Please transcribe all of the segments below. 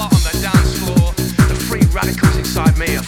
on the dance floor, the free radicals inside me are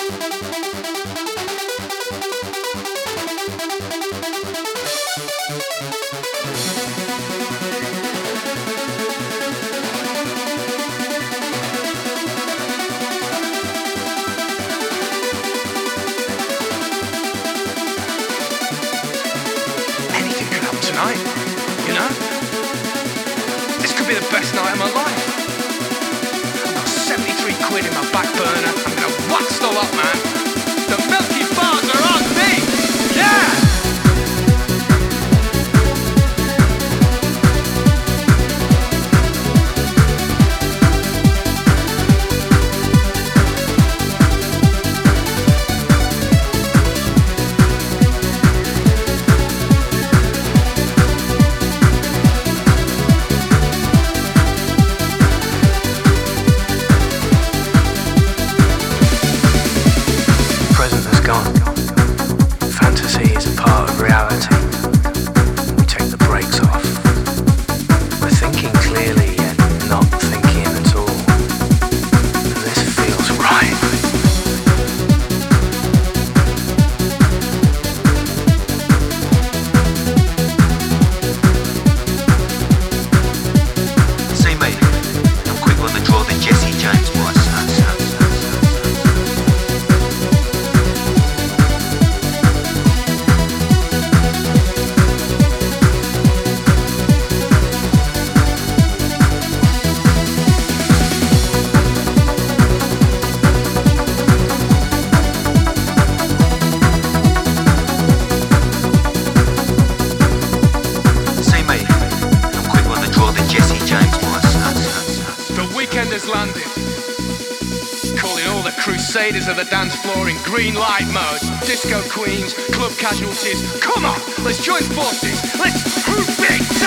waste my life. Crusaders of the dance floor in green light mode. Disco queens, club casualties. Come on, let's join forces. Let's prove it.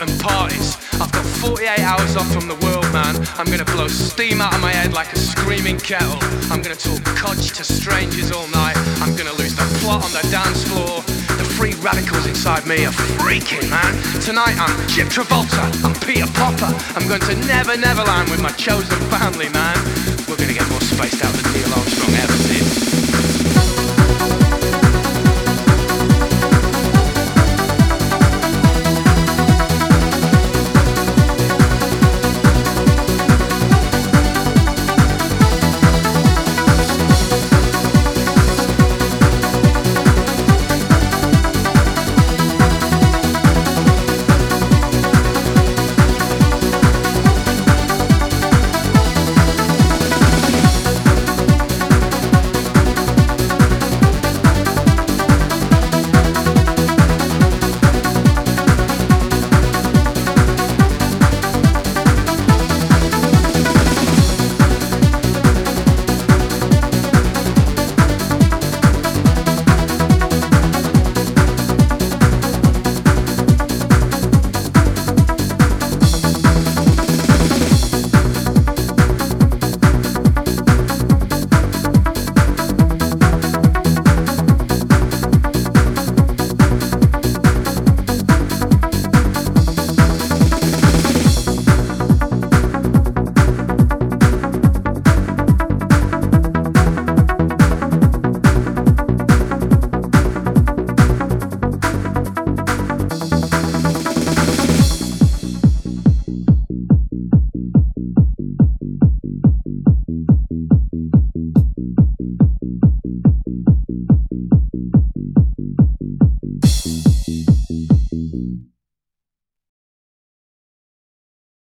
And parties. I've got 48 hours off from the world, man. I'm gonna blow steam out of my head like a screaming kettle. I'm gonna talk codge to strangers all night. I'm gonna lose the plot on the dance floor. The free radicals inside me are freaking, man. Tonight I'm Chip Travolta, I'm Peter Popper. I'm going to Never Neverland with my chosen family, man. We're gonna get more spaced out than Neil Armstrong ever did.